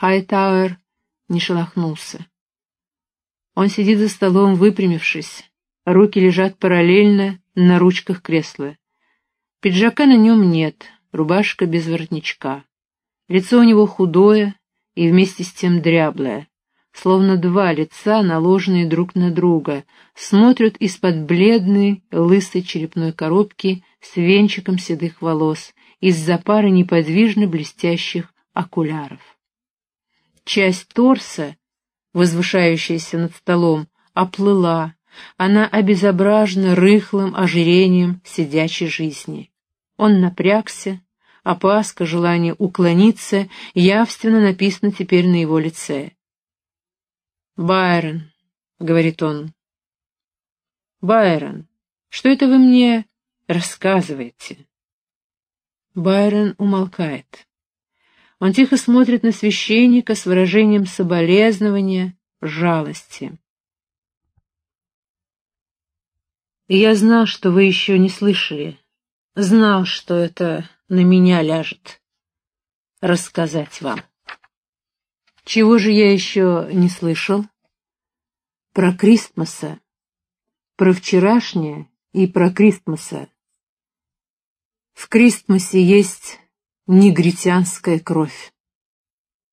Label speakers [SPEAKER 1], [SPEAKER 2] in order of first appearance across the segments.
[SPEAKER 1] Хайтауэр не шелохнулся. Он сидит за столом, выпрямившись. Руки лежат параллельно на ручках кресла. Пиджака на нем нет, рубашка без воротничка. Лицо у него худое и вместе с тем дряблое. Словно два лица, наложенные друг на друга, смотрят из-под бледной, лысой черепной коробки с венчиком седых волос, из-за пары неподвижно блестящих окуляров. Часть торса, возвышающаяся над столом, оплыла, она обезображена рыхлым ожирением сидячей жизни. Он напрягся, опаска, желание уклониться явственно написано теперь на его лице. «Байрон», — говорит он, — «Байрон, что это вы мне рассказываете?» Байрон умолкает. Он тихо смотрит на священника с выражением соболезнования, жалости. Я знал, что вы еще не слышали. Знал, что это на меня ляжет. Рассказать вам. Чего же я еще не слышал? Про Кристмаса. Про вчерашнее и про Кристмаса. В Кристмасе есть негритянская кровь.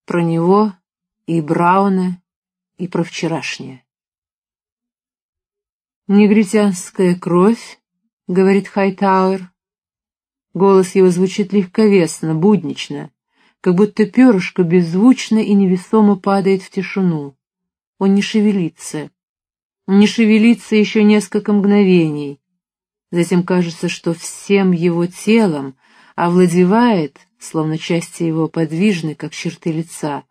[SPEAKER 1] Про него и Брауна, и про вчерашнее. «Негритянская кровь», — говорит Хайтауэр. Голос его звучит легковесно, буднично, как будто перышко беззвучно и невесомо падает в тишину. Он не шевелится. Не шевелится еще несколько мгновений. Затем кажется, что всем его телом овладевает, словно части его подвижны, как черты лица,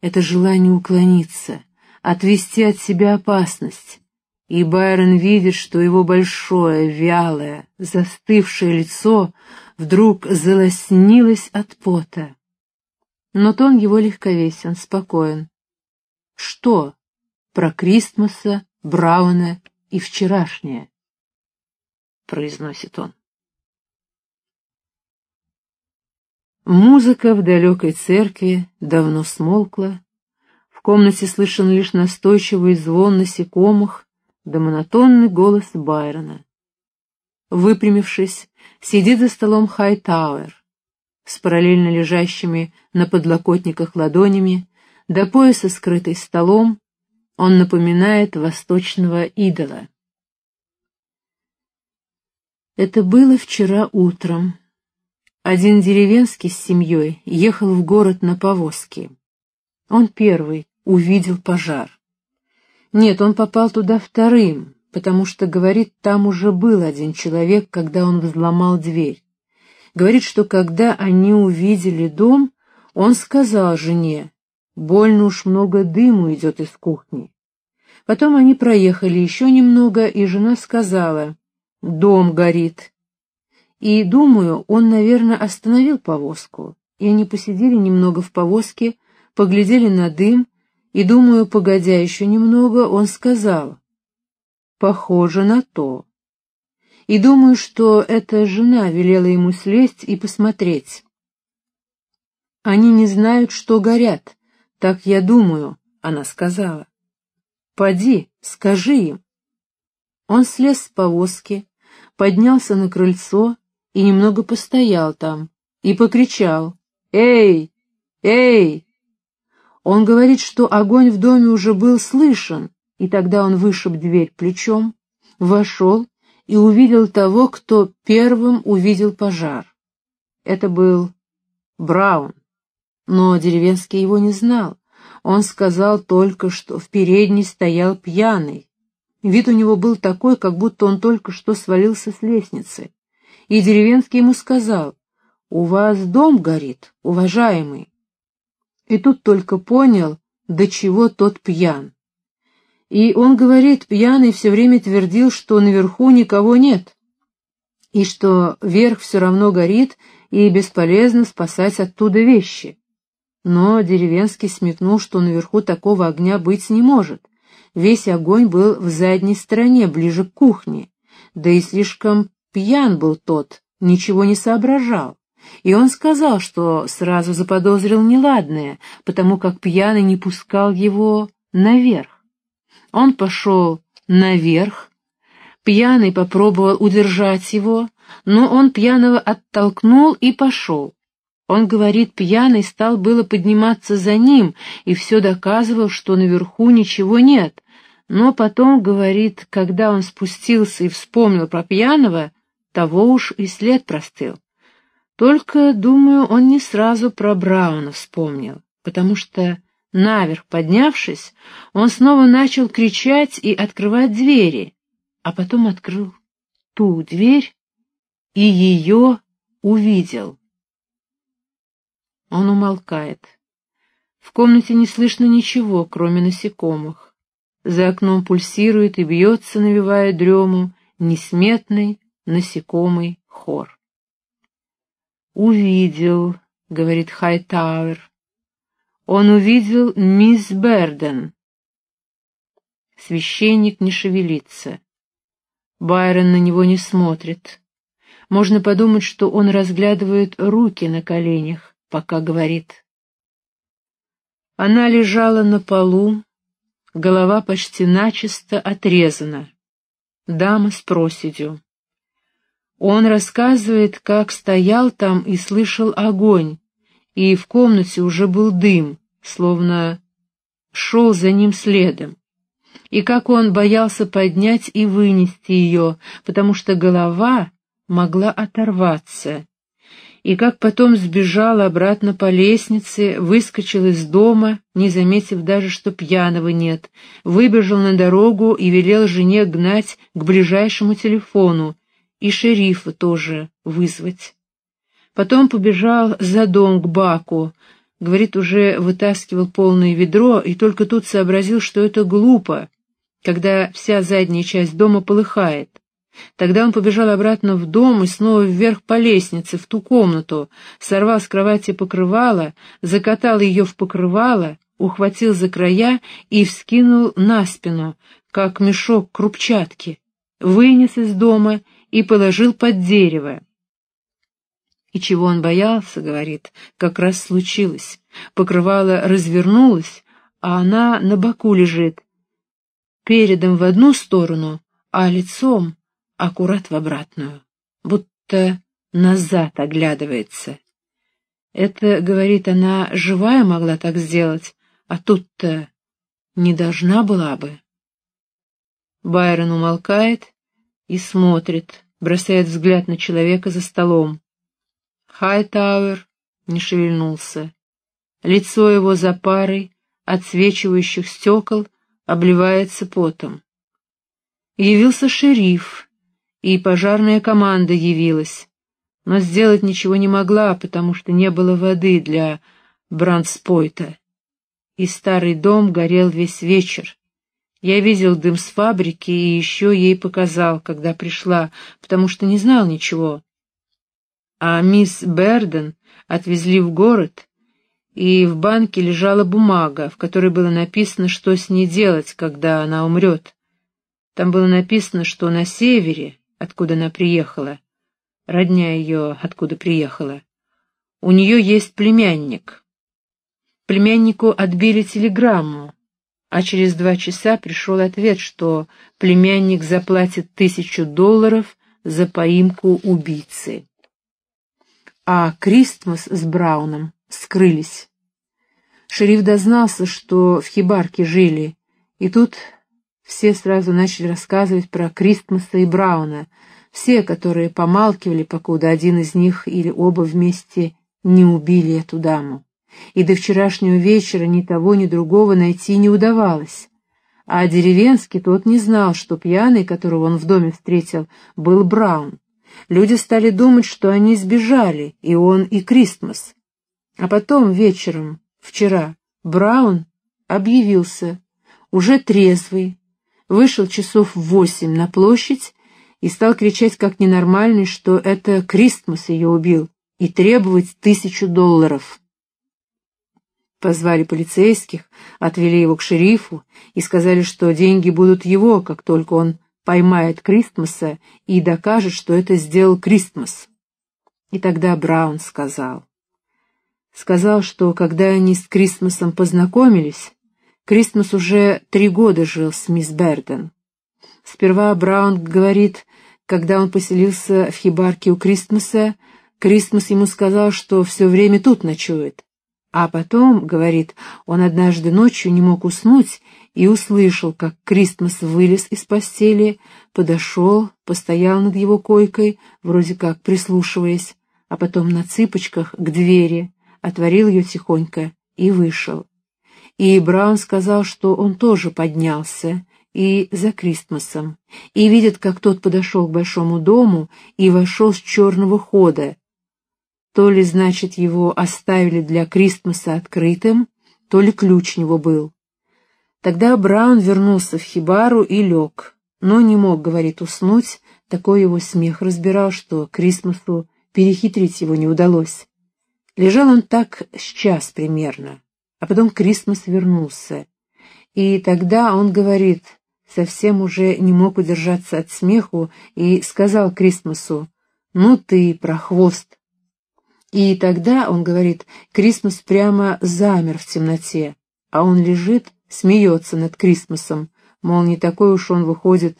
[SPEAKER 1] это желание уклониться, отвести от себя опасность, и Байрон видит, что его большое, вялое, застывшее лицо вдруг залоснилось от пота. Но тон его легковесен, спокоен. Что про Кристмаса, Брауна и вчерашнее? произносит он. Музыка в далекой церкви давно смолкла. В комнате слышен лишь настойчивый звон насекомых, да монотонный голос Байрона. Выпрямившись, сидит за столом Хайтауэр с параллельно лежащими на подлокотниках ладонями, до пояса скрытый столом, он напоминает восточного идола. Это было вчера утром. Один деревенский с семьей ехал в город на повозке. Он первый увидел пожар. Нет, он попал туда вторым, потому что, говорит, там уже был один человек, когда он взломал дверь. Говорит, что когда они увидели дом, он сказал жене, больно уж много дыму идет из кухни. Потом они проехали еще немного, и жена сказала, дом горит. И, думаю, он, наверное, остановил повозку, и они посидели немного в повозке, поглядели на дым, и, думаю, погодя еще немного, он сказал, «Похоже на то». И думаю, что эта жена велела ему слезть и посмотреть. «Они не знают, что горят, так я думаю», — она сказала. «Поди, скажи им». Он слез с повозки, поднялся на крыльцо и немного постоял там, и покричал «Эй! Эй! Он говорит, что огонь в доме уже был слышен, и тогда он вышиб дверь плечом, вошел и увидел того, кто первым увидел пожар. Это был Браун, но деревенский его не знал. Он сказал только, что в передней стоял пьяный. Вид у него был такой, как будто он только что свалился с лестницы. И деревенский ему сказал, «У вас дом горит, уважаемый» и тут только понял, до чего тот пьян. И он говорит, пьяный все время твердил, что наверху никого нет, и что верх все равно горит, и бесполезно спасать оттуда вещи. Но деревенский смекнул, что наверху такого огня быть не может. Весь огонь был в задней стороне, ближе к кухне, да и слишком пьян был тот, ничего не соображал и он сказал, что сразу заподозрил неладное, потому как пьяный не пускал его наверх. Он пошел наверх, пьяный попробовал удержать его, но он пьяного оттолкнул и пошел. Он говорит, пьяный стал было подниматься за ним и все доказывал, что наверху ничего нет, но потом, говорит, когда он спустился и вспомнил про пьяного, того уж и след простыл. Только, думаю, он не сразу про Брауна вспомнил, потому что, наверх поднявшись, он снова начал кричать и открывать двери, а потом открыл ту дверь и ее увидел. Он умолкает. В комнате не слышно ничего, кроме насекомых. За окном пульсирует и бьется, навевая дрему, несметный насекомый хор. «Увидел», — говорит Хайтауэр. «Он увидел мисс Берден». Священник не шевелится. Байрон на него не смотрит. Можно подумать, что он разглядывает руки на коленях, пока говорит. Она лежала на полу, голова почти начисто отрезана. Дама с проседью. Он рассказывает, как стоял там и слышал огонь, и в комнате уже был дым, словно шел за ним следом, и как он боялся поднять и вынести ее, потому что голова могла оторваться, и как потом сбежал обратно по лестнице, выскочил из дома, не заметив даже, что пьяного нет, выбежал на дорогу и велел жене гнать к ближайшему телефону, и шерифа тоже вызвать. Потом побежал за дом к баку, говорит, уже вытаскивал полное ведро, и только тут сообразил, что это глупо, когда вся задняя часть дома полыхает. Тогда он побежал обратно в дом и снова вверх по лестнице, в ту комнату, сорвал с кровати покрывало, закатал ее в покрывало, ухватил за края и вскинул на спину, как мешок крупчатки, вынес из дома и положил под дерево. И чего он боялся, говорит, как раз случилось. Покрывало развернулось, а она на боку лежит, передом в одну сторону, а лицом аккурат в обратную, будто назад оглядывается. Это, говорит она, живая могла так сделать, а тут-то не должна была бы. Байрон умолкает и смотрит, бросает взгляд на человека за столом. Хайтауэр не шевельнулся. Лицо его за парой отсвечивающих стекол обливается потом. Явился шериф, и пожарная команда явилась, но сделать ничего не могла, потому что не было воды для Брандспойта. И старый дом горел весь вечер. Я видел дым с фабрики и еще ей показал, когда пришла, потому что не знал ничего. А мисс Берден отвезли в город, и в банке лежала бумага, в которой было написано, что с ней делать, когда она умрет. Там было написано, что на севере, откуда она приехала, родня ее, откуда приехала. У нее есть племянник. Племяннику отбили телеграмму, а через два часа пришел ответ, что племянник заплатит тысячу долларов за поимку убийцы. А Кристмас с Брауном скрылись. Шериф дознался, что в хибарке жили, и тут все сразу начали рассказывать про Кристмаса и Брауна, все, которые помалкивали, покуда один из них или оба вместе не убили эту даму. И до вчерашнего вечера ни того, ни другого найти не удавалось. А деревенский тот не знал, что пьяный, которого он в доме встретил, был Браун. Люди стали думать, что они сбежали, и он, и Кристмас. А потом, вечером, вчера, Браун объявился, уже трезвый, вышел часов в восемь на площадь и стал кричать как ненормальный, что это Кристмас ее убил, и требовать тысячу долларов. Позвали полицейских, отвели его к шерифу и сказали, что деньги будут его, как только он поймает Кристмаса и докажет, что это сделал Кристмас. И тогда Браун сказал. Сказал, что когда они с Кристмасом познакомились, Кристмас уже три года жил с мисс Берден. Сперва Браун говорит, когда он поселился в хибарке у Кристмаса, Кристмас ему сказал, что все время тут ночует. А потом, говорит, он однажды ночью не мог уснуть и услышал, как Кристмас вылез из постели, подошел, постоял над его койкой, вроде как прислушиваясь, а потом на цыпочках к двери, отворил ее тихонько и вышел. И Браун сказал, что он тоже поднялся, и за Кристмасом, и видит, как тот подошел к большому дому и вошел с черного хода. То ли, значит, его оставили для Кристмаса открытым, то ли ключ у него был. Тогда Браун вернулся в хибару и лег, но не мог, говорит, уснуть, такой его смех разбирал, что Кристмасу перехитрить его не удалось. Лежал он так с час примерно, а потом Кристмас вернулся. И тогда он говорит, совсем уже не мог удержаться от смеху и сказал Кристмасу, «Ну ты, прохвост!» И тогда, он говорит, Кристмас прямо замер в темноте, а он лежит, смеется над Кристмасом, мол, не такой уж он выходит,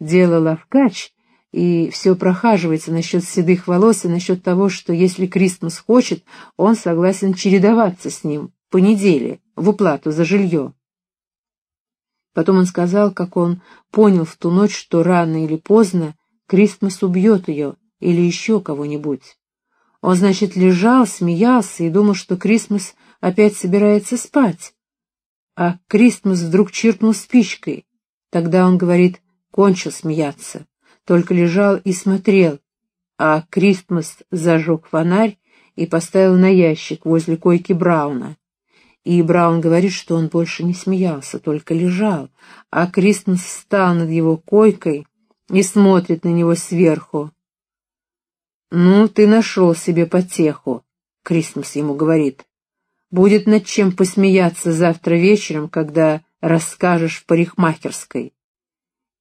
[SPEAKER 1] дело лавкач, и все прохаживается насчет седых волос и насчет того, что если Кристмас хочет, он согласен чередоваться с ним по неделе в уплату за жилье. Потом он сказал, как он понял в ту ночь, что рано или поздно Кристмас убьет ее или еще кого-нибудь. Он, значит, лежал, смеялся и думал, что Кристмас опять собирается спать. А Кристмас вдруг чиркнул спичкой. Тогда он, говорит, кончил смеяться, только лежал и смотрел, а Кристмас зажег фонарь и поставил на ящик возле койки Брауна. И Браун говорит, что он больше не смеялся, только лежал, а Кристмас встал над его койкой и смотрит на него сверху. «Ну, ты нашел себе потеху», — Кристмас ему говорит. «Будет над чем посмеяться завтра вечером, когда расскажешь в парикмахерской».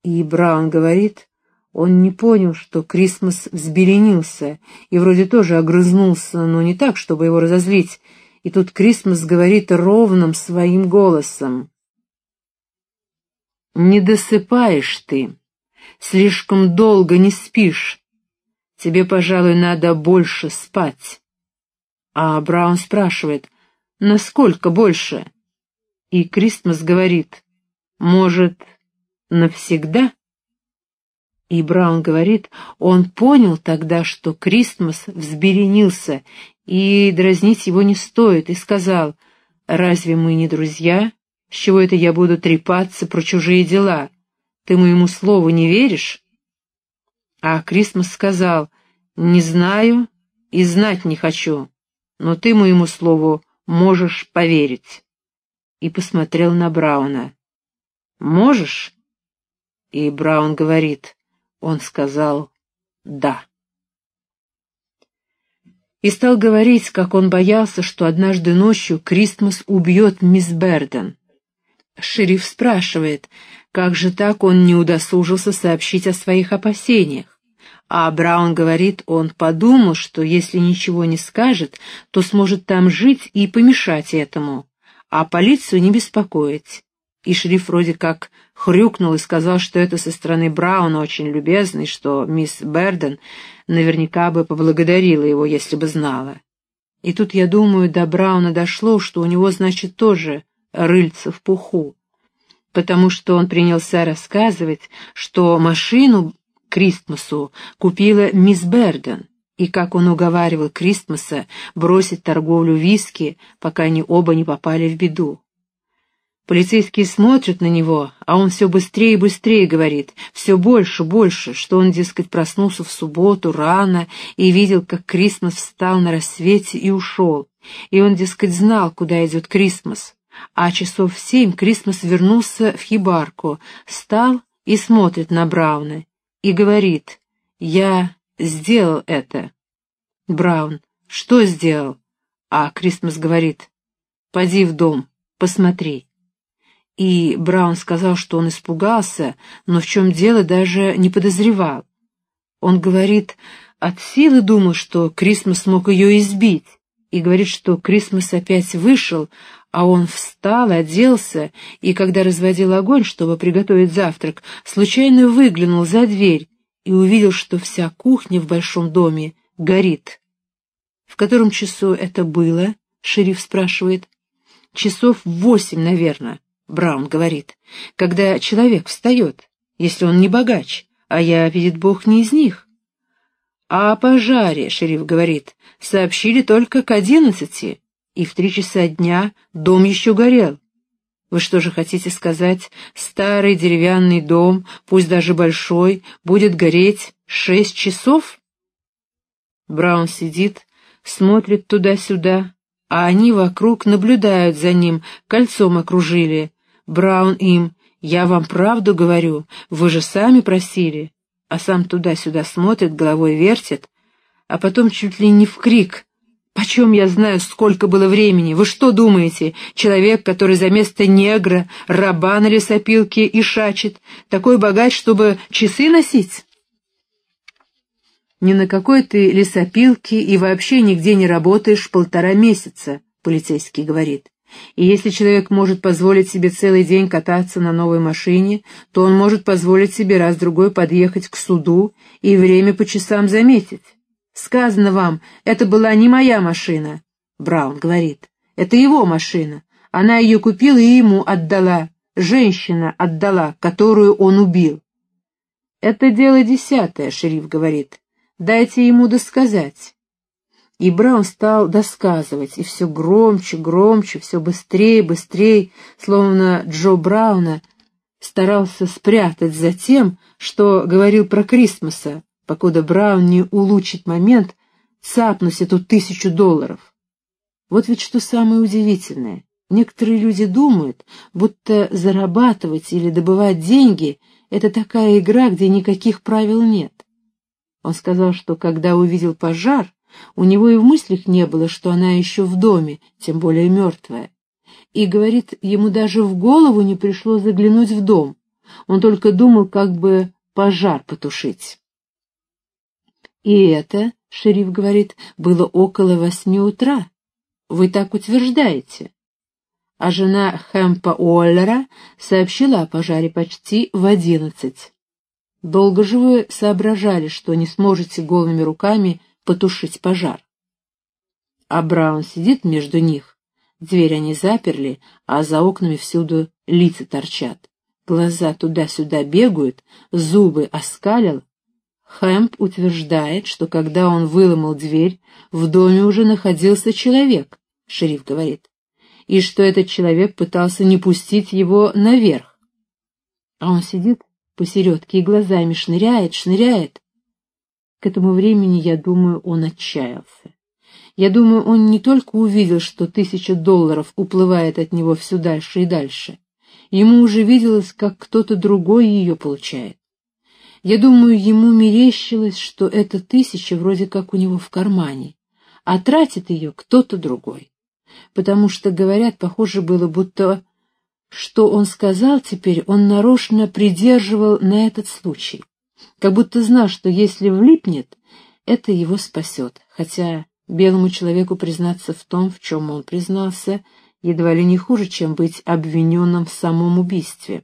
[SPEAKER 1] И Браун говорит, он не понял, что Крисмас взбеленился и вроде тоже огрызнулся, но не так, чтобы его разозлить, и тут Крисмас говорит ровным своим голосом. «Не досыпаешь ты, слишком долго не спишь, тебе, пожалуй, надо больше спать». А Браун спрашивает, «Насколько больше?» И Кристмас говорит, «Может, навсегда?» И Браун говорит, он понял тогда, что Кристмас взберенился, и дразнить его не стоит, и сказал, «Разве мы не друзья? С чего это я буду трепаться про чужие дела? Ты моему слову не веришь?» А Кристмас сказал, «Не знаю и знать не хочу, но ты моему слову можешь поверить». И посмотрел на Брауна. «Можешь?» И Браун говорит, он сказал «да». И стал говорить, как он боялся, что однажды ночью Кристмас убьет мисс Берден. Шериф спрашивает, как же так он не удосужился сообщить о своих опасениях. А Браун говорит, он подумал, что если ничего не скажет, то сможет там жить и помешать этому, а полицию не беспокоить и шериф вроде как хрюкнул и сказал, что это со стороны Брауна очень любезный, что мисс Берден наверняка бы поблагодарила его, если бы знала. И тут, я думаю, до Брауна дошло, что у него, значит, тоже рыльца в пуху, потому что он принялся рассказывать, что машину Кристмасу купила мисс Берден, и как он уговаривал Кристмаса бросить торговлю виски, пока они оба не попали в беду. Полицейские смотрят на него, а он все быстрее и быстрее говорит, все больше, больше, что он, дескать, проснулся в субботу рано и видел, как Крисмас встал на рассвете и ушел. И он, дескать, знал, куда идет Крисмас. А часов в семь Крисмас вернулся в хибарку, встал и смотрит на Брауна и говорит, «Я сделал это». Браун, «Что сделал?» А Крисмас говорит, «Поди в дом, посмотри» и Браун сказал, что он испугался, но в чем дело даже не подозревал. Он говорит, от силы думал, что Крисмас мог ее избить, и говорит, что Крисмас опять вышел, а он встал, оделся, и, когда разводил огонь, чтобы приготовить завтрак, случайно выглянул за дверь и увидел, что вся кухня в большом доме горит. «В котором часу это было?» — шериф спрашивает. «Часов восемь, наверное», — Браун говорит, — «когда человек встает, если он не богач, а я, видит Бог, не из них». «А о пожаре, — шериф говорит, — сообщили только к одиннадцати, и в три часа дня дом еще горел. Вы что же хотите сказать, старый деревянный дом, пусть даже большой, будет гореть шесть часов?» Браун сидит, смотрит туда-сюда, а они вокруг наблюдают за ним, кольцом окружили. Браун им, «Я вам правду говорю, вы же сами просили» а сам туда-сюда смотрит, головой вертит, а потом чуть ли не в крик. «Почем я знаю, сколько было времени? Вы что думаете? Человек, который за место негра, раба на лесопилке и шачет, такой богач, чтобы часы носить?» «Ни на какой ты лесопилке и вообще нигде не работаешь полтора месяца», — полицейский говорит. И если человек может позволить себе целый день кататься на новой машине, то он может позволить себе раз-другой подъехать к суду и время по часам заметить. Сказано вам, это была не моя машина. Браун говорит, это его машина. Она ее купила и ему отдала. Женщина отдала, которую он убил. Это дело десятое, шериф говорит. Дайте ему досказать. И Браун стал досказывать, и все громче, громче, все быстрее, быстрее, словно Джо Брауна старался спрятать за тем, что говорил про Крисмоса, покуда Браун не улучшит момент цапнуть эту тысячу долларов. Вот ведь что самое удивительное. Некоторые люди думают, будто зарабатывать или добывать деньги — это такая игра, где никаких правил нет. Он сказал, что когда увидел пожар, у него и в мыслях не было, что она еще в доме, тем более мертвая. И, говорит, ему даже в голову не пришло заглянуть в дом. Он только думал, как бы пожар потушить. И это, шериф говорит, было около восьми утра. Вы так утверждаете. А жена Хэмпа Уоллера сообщила о пожаре почти в одиннадцать. Долго же вы соображали, что не сможете голыми руками потушить пожар. А Браун сидит между них. Дверь они заперли, а за окнами всюду лица торчат. Глаза туда-сюда бегают, зубы оскалил. Хэмп утверждает, что когда он выломал дверь, в доме уже находился человек, шериф говорит, и что этот человек пытался не пустить его наверх. А он сидит посередке и глазами шныряет, шныряет. К этому времени, я думаю, он отчаялся. Я думаю, он не только увидел, что тысяча долларов уплывает от него все дальше и дальше. Ему уже виделось, как кто-то другой ее получает. Я думаю, ему мерещилось, что эта тысяча вроде как у него в кармане, а тратит ее кто-то другой. Потому что, говорят, похоже было, будто что он сказал теперь, он нарочно придерживал на этот случай как будто знал, что если влипнет, это его спасет, хотя белому человеку признаться в том, в чем он признался, едва ли не хуже, чем быть обвиненным в самом убийстве.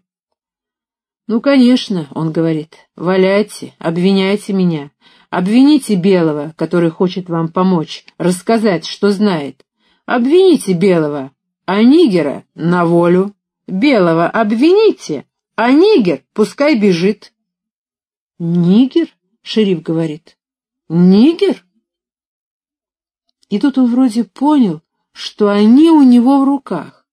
[SPEAKER 1] «Ну, конечно», — он говорит, — «валяйте, обвиняйте меня, обвините Белого, который хочет вам помочь, рассказать, что знает. Обвините Белого, а Нигера — на волю. Белого обвините, а Нигер пускай бежит». «Нигер?» — шериф говорит. «Нигер?» И тут он вроде понял, что они у него в руках.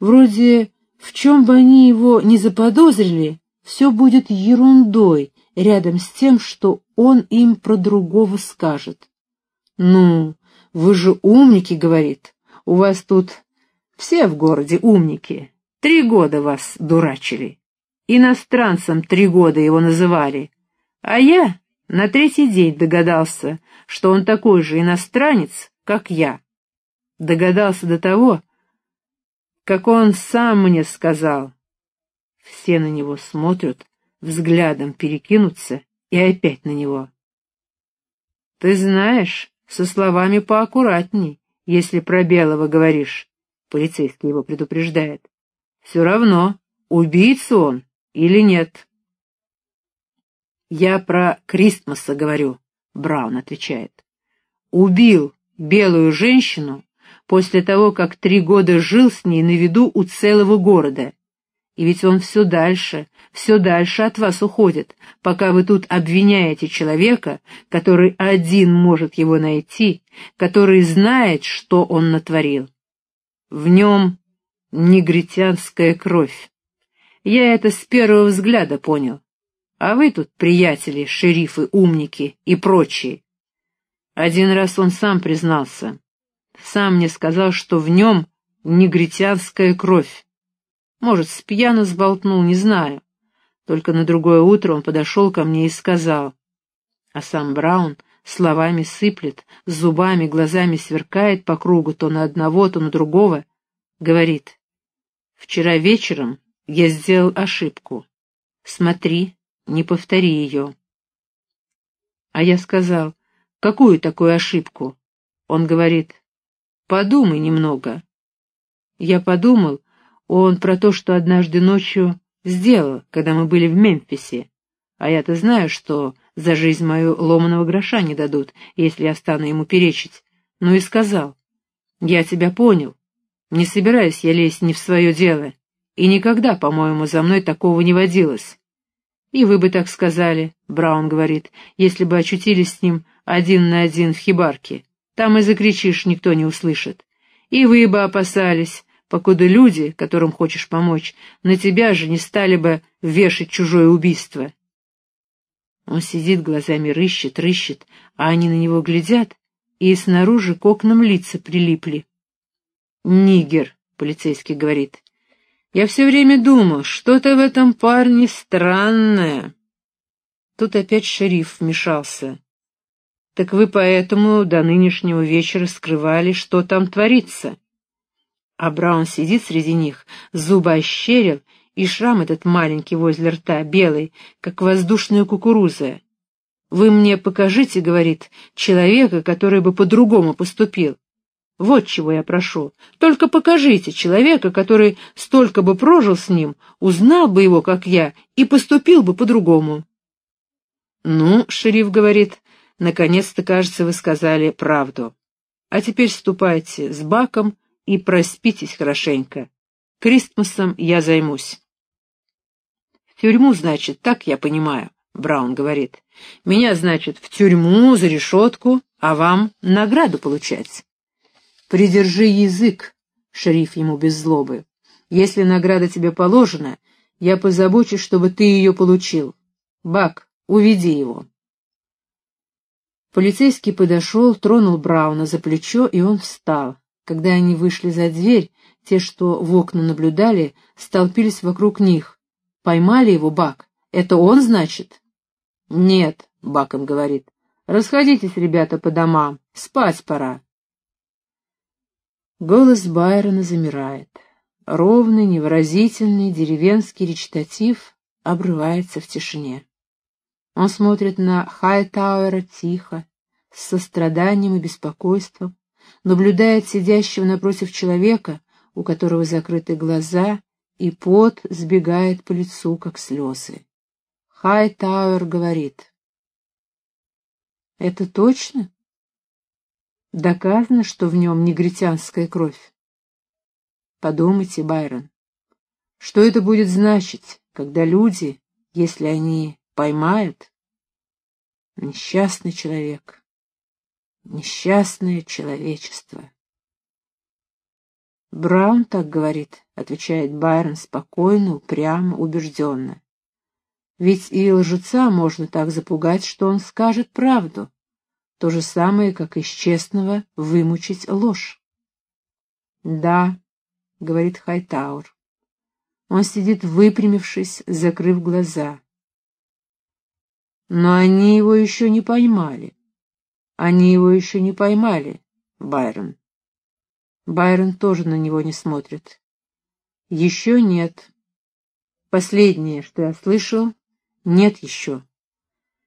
[SPEAKER 1] Вроде в чем бы они его не заподозрили, все будет ерундой рядом с тем, что он им про другого скажет. «Ну, вы же умники», — говорит, — «у вас тут все в городе умники. Три года вас дурачили. Иностранцем три года его называли. А я на третий день догадался, что он такой же иностранец, как я. Догадался до того, как он сам мне сказал. Все на него смотрят, взглядом перекинутся и опять на него. Ты знаешь, со словами поаккуратней, если про белого говоришь, полицейский его предупреждает. Все равно, убийца он или нет. Я про Кристмаса говорю, Браун отвечает. Убил белую женщину после того, как три года жил с ней на виду у целого города. И ведь он все дальше, все дальше от вас уходит, пока вы тут обвиняете человека, который один может его найти, который знает, что он натворил. В нем негритянская кровь. Я это с первого взгляда понял. А вы тут, приятели, шерифы, умники и прочие. Один раз он сам признался. Сам мне сказал, что в нем негритянская кровь. Может, с пьяну сболтнул, не знаю. Только на другое утро он подошел ко мне и сказал. А сам Браун словами сыплет, зубами, глазами сверкает по кругу то на одного, то на другого. Говорит, «Вчера вечером я сделал ошибку. Смотри, не повтори ее». А я сказал, «Какую такую ошибку?» Он говорит, «Подумай немного». Я подумал, он про то, что однажды ночью сделал, когда мы были в Мемфисе. А я-то знаю, что за жизнь мою ломаного гроша не дадут, если я стану ему перечить. Ну и сказал. Я тебя понял. Не собираюсь я лезть не в свое дело. И никогда, по-моему, за мной такого не водилось. И вы бы так сказали, Браун говорит, если бы очутились с ним один на один в хибарке. Там и закричишь, никто не услышит. И вы бы опасались, покуда люди, которым хочешь помочь, на тебя же не стали бы вешать чужое убийство. Он сидит, глазами рыщет, рыщет, а они на него глядят, и снаружи к окнам лица прилипли. «Нигер», — полицейский говорит, — «я все время думал, что-то в этом парне странное». Тут опять шериф вмешался. «Так вы поэтому до нынешнего вечера скрывали, что там творится?» А Браун сидит среди них, зубы ощерил, и шрам этот маленький возле рта, белый, как воздушная кукуруза. «Вы мне покажите, — говорит, — человека, который бы по-другому поступил. Вот чего я прошу. Только покажите человека, который столько бы прожил с ним, узнал бы его, как я, и поступил бы по-другому». «Ну, — шериф говорит, — наконец-то, кажется, вы сказали правду. А теперь ступайте с баком и проспитесь хорошенько. Кристмасом я займусь. В тюрьму, значит, так я понимаю, Браун говорит. Меня, значит, в тюрьму, за решетку, а вам награду получать. Придержи язык, шериф ему без злобы. Если награда тебе положена, я позабочусь, чтобы ты ее получил. Бак, уведи его. Полицейский подошел, тронул Брауна за плечо, и он встал. Когда они вышли за дверь, те, что в окна наблюдали, столпились вокруг них. Поймали его, Бак? Это он, значит? Нет, Бак им говорит. Расходитесь, ребята, по домам. Спать пора. Голос Байрона замирает. Ровный, невыразительный деревенский речитатив обрывается в тишине. Он смотрит на Хайтауэра тихо, с состраданием и беспокойством, наблюдает сидящего напротив человека, у которого закрыты глаза, и пот сбегает по лицу, как слезы. Хайтауэр говорит. «Это точно? Доказано, что в нем негритянская кровь. Подумайте, Байрон, что это будет значить, когда люди, если они поймают, несчастный человек, Несчастное человечество. Браун так говорит, отвечает Байрон спокойно, упрямо, убежденно. Ведь и лжеца можно так запугать, что он скажет правду. То же самое, как из честного вымучить ложь. Да, говорит Хайтаур. Он сидит выпрямившись, закрыв глаза. Но они его еще не поймали. Они его еще не поймали, Байрон. Байрон тоже на него не смотрит. Еще нет. Последнее, что я слышал, нет еще.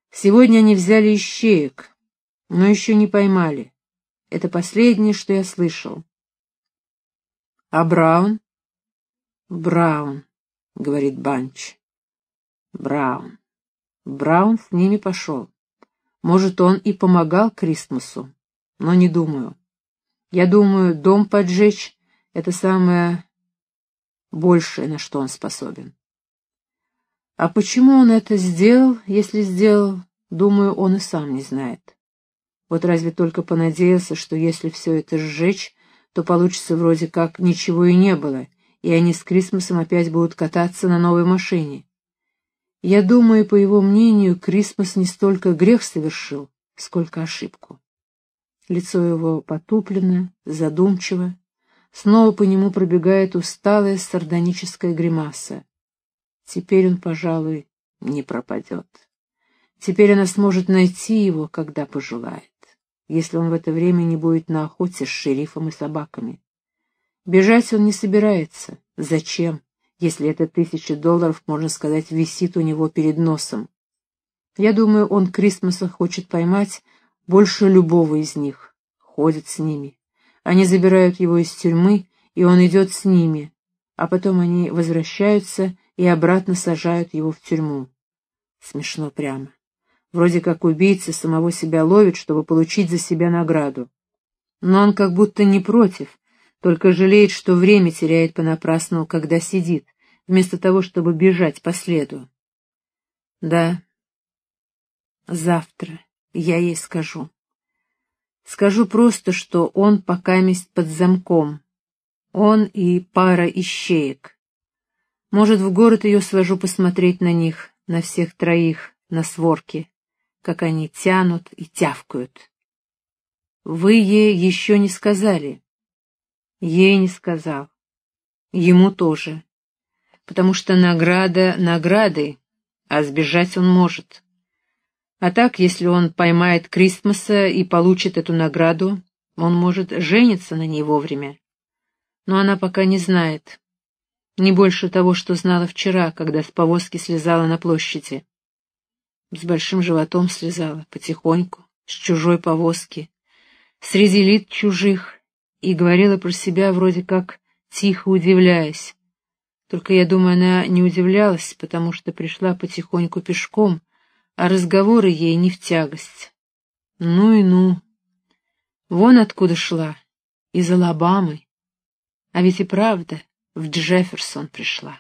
[SPEAKER 1] Сегодня они взяли ищеек. Но еще не поймали. Это последнее, что я слышал. А Браун? Браун, говорит Банч. Браун. Браун с ними пошел. Может, он и помогал Кристмасу, но не думаю. Я думаю, дом поджечь — это самое большее, на что он способен. А почему он это сделал, если сделал, думаю, он и сам не знает. Вот разве только понадеялся, что если все это сжечь, то получится вроде как ничего и не было, и они с Крисмосом опять будут кататься на новой машине. Я думаю, по его мнению, Крисмос не столько грех совершил, сколько ошибку. Лицо его потуплено, задумчиво, снова по нему пробегает усталая сардоническая гримаса. Теперь он, пожалуй, не пропадет. Теперь она сможет найти его, когда пожелает, если он в это время не будет на охоте с шерифом и собаками. Бежать он не собирается. Зачем, если эта тысяча долларов, можно сказать, висит у него перед носом? Я думаю, он Крисмоса хочет поймать больше любого из них. Ходит с ними. Они забирают его из тюрьмы, и он идет с ними, а потом они возвращаются и обратно сажают его в тюрьму. Смешно прямо. Вроде как убийца самого себя ловит, чтобы получить за себя награду. Но он как будто не против, только жалеет, что время теряет понапрасну, когда сидит, вместо того, чтобы бежать по следу. Да, завтра я ей скажу. Скажу просто, что он пока месть под замком. Он и пара ищеек. Может, в город ее свожу посмотреть на них, на всех троих, на сворки, как они тянут и тявкают. Вы ей еще не сказали. Ей не сказал. Ему тоже. Потому что награда наградой, а сбежать он может. А так, если он поймает Кристмаса и получит эту награду, он может жениться на ней вовремя. Но она пока не знает, не больше того, что знала вчера, когда с повозки слезала на площади. С большим животом слезала, потихоньку, с чужой повозки, среди лиц чужих, и говорила про себя вроде как тихо удивляясь. Только я думаю, она не удивлялась, потому что пришла потихоньку пешком, а разговоры ей не в тягость. Ну и ну. Вон откуда шла, из Алабамы. А ведь и правда, в Джефферсон пришла.